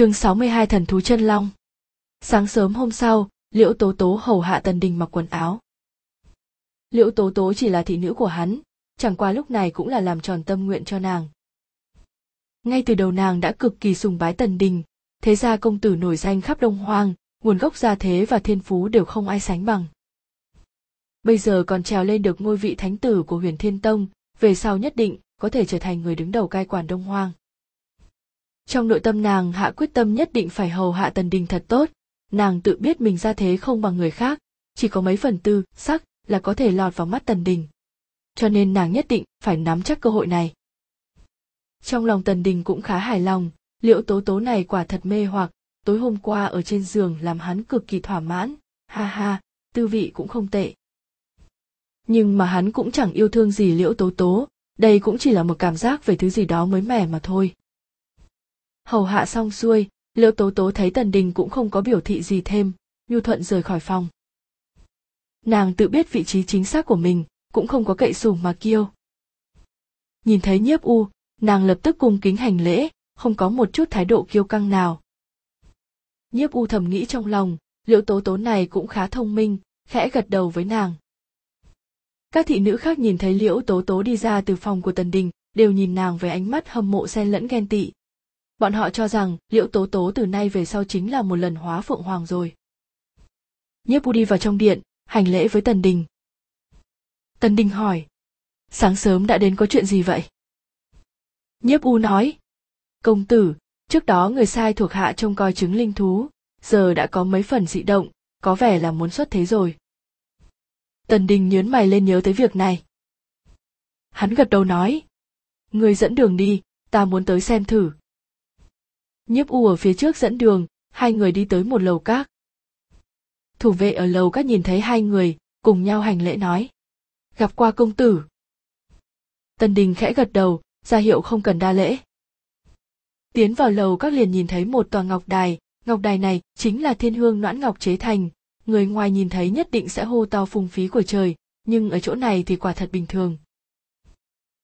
chương 62 thần thú chân long. Sáng sớm hôm sau, Liễu Tố Tố hầu hạ Tần Đình mặc quần áo. Liễu Tố Tố chỉ là thị nữ của hắn, chẳng qua lúc này cũng là làm tròn tâm nguyện cho nàng. Ngay từ đầu nàng đã cực kỳ sùng bái Tần Đình, thế ra công tử nổi danh khắp Đông Hoang, nguồn gốc gia thế và thiên phú đều không ai sánh bằng. Bây giờ còn trèo lên được ngôi vị thánh tử của huyền thiên tông, về sau nhất định có thể trở thành người đứng đầu cai quản Đông Hoang. Trong nội tâm nàng hạ quyết tâm nhất định phải hầu hạ Tần Đình thật tốt, nàng tự biết mình ra thế không bằng người khác, chỉ có mấy phần tư, sắc là có thể lọt vào mắt Tần Đình. Cho nên nàng nhất định phải nắm chắc cơ hội này. Trong lòng Tần Đình cũng khá hài lòng, liệu tố tố này quả thật mê hoặc, tối hôm qua ở trên giường làm hắn cực kỳ thỏa mãn, ha ha, tư vị cũng không tệ. Nhưng mà hắn cũng chẳng yêu thương gì liễu tố tố, đây cũng chỉ là một cảm giác về thứ gì đó mới mẻ mà thôi hầu hạ xong xuôi liễu tố tố thấy tần đình cũng không có biểu thị gì thêm, nhu thuận rời khỏi phòng. Nàng tự biết vị trí chính xác của mình, cũng không có cậy sủng mà kiêu nhìn thấy nhiếp u, nàng lập tức cung kính hành lễ, không có một chút thái độ kiêu căng nào. Nhiếp u thầm nghĩ trong lòng liễu tố tố này cũng khá thông minh, khẽ gật đầu với nàng. Các thị nữ khác nhìn thấy liễu tố tố đi ra từ phòng của tần đình, đều nhìn nàng với ánh mắt hâm mộ xen lẫn ghen tị bọn họ cho rằng liễu tố tố từ nay về sau chính là một lần hóa phượng hoàng rồi. Nhiếp u đi vào trong điện, hành lễ với tần đình. Tần đình hỏi, sáng sớm đã đến có chuyện gì vậy? Nhiếp u nói, công tử, trước đó người sai thuộc hạ trông coi trứng linh thú, giờ đã có mấy phần dị động, có vẻ là muốn xuất thế rồi. Tần đình nhớn mày lên nhớ tới việc này. Hắn gật đầu nói, người dẫn đường đi, ta muốn tới xem thử nhiếp u ở phía trước dẫn đường, hai người đi tới một lầu các. Thủ vệ ở lầu các nhìn thấy hai người, cùng nhau hành lễ nói. Gặp qua công tử. Tần đình khẽ gật đầu, ra hiệu không cần đa lễ. Tiến vào lầu các liền nhìn thấy một tòa ngọc đài ngọc đài này chính là thiên hương noãn ngọc chế thành. Người ngoài nhìn thấy nhất định sẽ hô to phung phí của trời, nhưng ở chỗ này thì quả thật bình thường.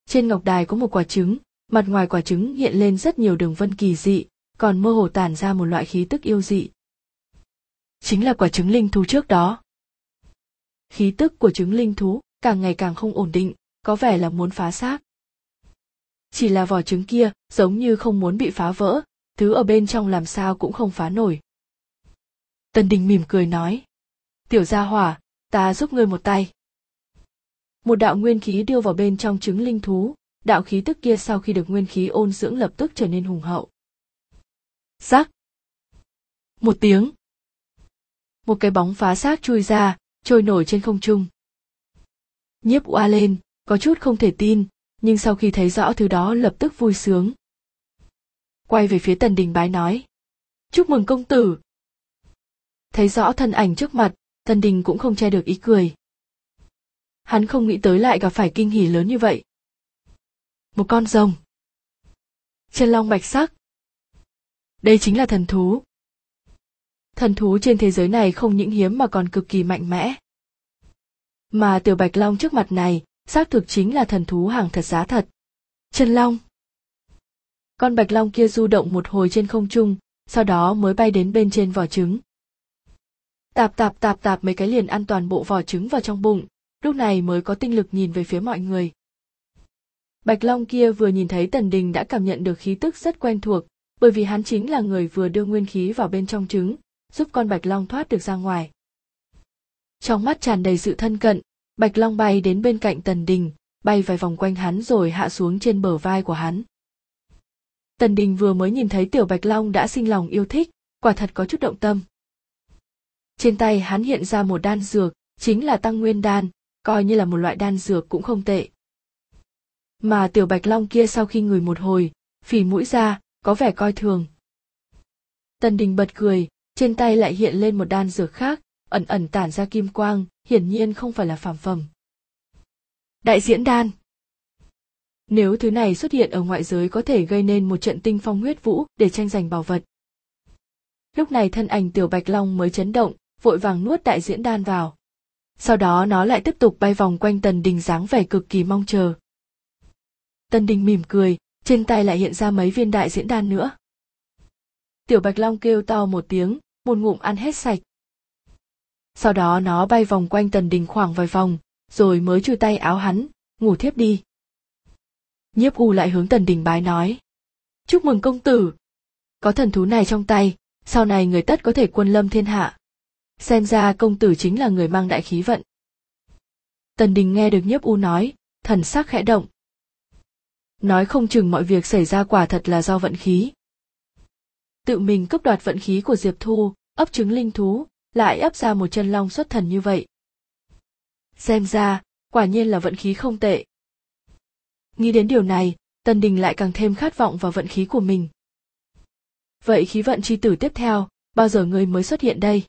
Trên ngọc đài có một quả trứng, mặt ngoài quả trứng hiện lên rất nhiều đường vân kỳ dị còn mơ hồ tản ra một loại khí tức yêu dị. Chính là quả trứng linh thú trước đó. Khí tức của trứng linh thú càng ngày càng không ổn định, có vẻ là muốn phá xác. Chỉ là vỏ trứng kia giống như không muốn bị phá vỡ, thứ ở bên trong làm sao cũng không phá nổi. Tần đình mỉm cười nói, tiểu gia hỏa, ta giúp ngươi một tay. Một đạo nguyên khí đưa vào bên trong trứng linh thú, đạo khí tức kia sau khi được nguyên khí ôn dưỡng lập tức trở nên hùng hậu rắc. Một tiếng. Một cái bóng phá xác chui ra, trôi nổi trên không trung. Nhiếp oa lên, có chút không thể tin, nhưng sau khi thấy rõ thứ đó lập tức vui sướng. Quay về phía tần đình bái nói, chúc mừng công tử. Thấy rõ thân ảnh trước mặt, tần đình cũng không che được ý cười. Hắn không nghĩ tới lại gặp phải kinh hỉ lớn như vậy. Một con rồng. Chân long bạch sắc đây chính là thần thú. Thần thú trên thế giới này không những hiếm mà còn cực kỳ mạnh mẽ. Mà tiểu bạch long trước mặt này, xác thực chính là thần thú hàng thật giá thật. Chân long. Con bạch long kia du động một hồi trên không trung, sau đó mới bay đến bên trên vỏ trứng. Tạp tạp tạp tạp mấy cái liền ăn toàn bộ vỏ trứng vào trong bụng, lúc này mới có tinh lực nhìn về phía mọi người. Bạch long kia vừa nhìn thấy tần đình đã cảm nhận được khí tức rất quen thuộc bởi vì hắn chính là người vừa đưa nguyên khí vào bên trong trứng, giúp con bạch long thoát được ra ngoài. Trong mắt tràn đầy sự thân cận, bạch long bay đến bên cạnh tần đình, bay vài vòng quanh hắn rồi hạ xuống trên bờ vai của hắn. Tần đình vừa mới nhìn thấy tiểu bạch long đã sinh lòng yêu thích, quả thật có chút động tâm. Trên tay hắn hiện ra một đan dược, chính là tăng nguyên đan, coi như là một loại đan dược cũng không tệ. Mà tiểu bạch long kia sau khi ngửi một hồi phỉ mũi ra có vẻ coi thường. Tần đình bật cười, trên tay lại hiện lên một đan dược khác, ẩn ẩn tản ra kim quang, hiển nhiên không phải là phàm phẩm. Đại diễn đan. Nếu thứ này xuất hiện ở ngoại giới có thể gây nên một trận tinh phong huyết vũ để tranh giành bảo vật. Lúc này thân ảnh tiểu bạch long mới chấn động, vội vàng nuốt đại diễn đan vào. Sau đó nó lại tiếp tục bay vòng quanh tần đình dáng vẻ cực kỳ mong chờ. Tần đình mỉm cười trên tay lại hiện ra mấy viên đại diễn đan nữa. Tiểu bạch long kêu to một tiếng, một ngụm ăn hết sạch. Sau đó nó bay vòng quanh tần đình khoảng vài vòng, rồi mới chui tay áo hắn, ngủ thiếp đi. Nhiếp u lại hướng tần đình bái nói, chúc mừng công tử. Có thần thú này trong tay, sau này người tất có thể quân lâm thiên hạ. Xem ra công tử chính là người mang đại khí vận. Tần đình nghe được nhiếp u nói, thần sắc khẽ động nói không chừng mọi việc xảy ra quả thật là do vận khí. Tự mình cướp đoạt vận khí của diệp thu, ấp trứng linh thú, lại ấp ra một chân long xuất thần như vậy. Xem ra, quả nhiên là vận khí không tệ. Nghĩ đến điều này tần đình lại càng thêm khát vọng vào vận khí của mình. Vậy khí vận chi tử tiếp theo, bao giờ ngươi mới xuất hiện đây?